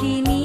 kini